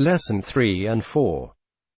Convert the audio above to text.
Lesson 3 and 4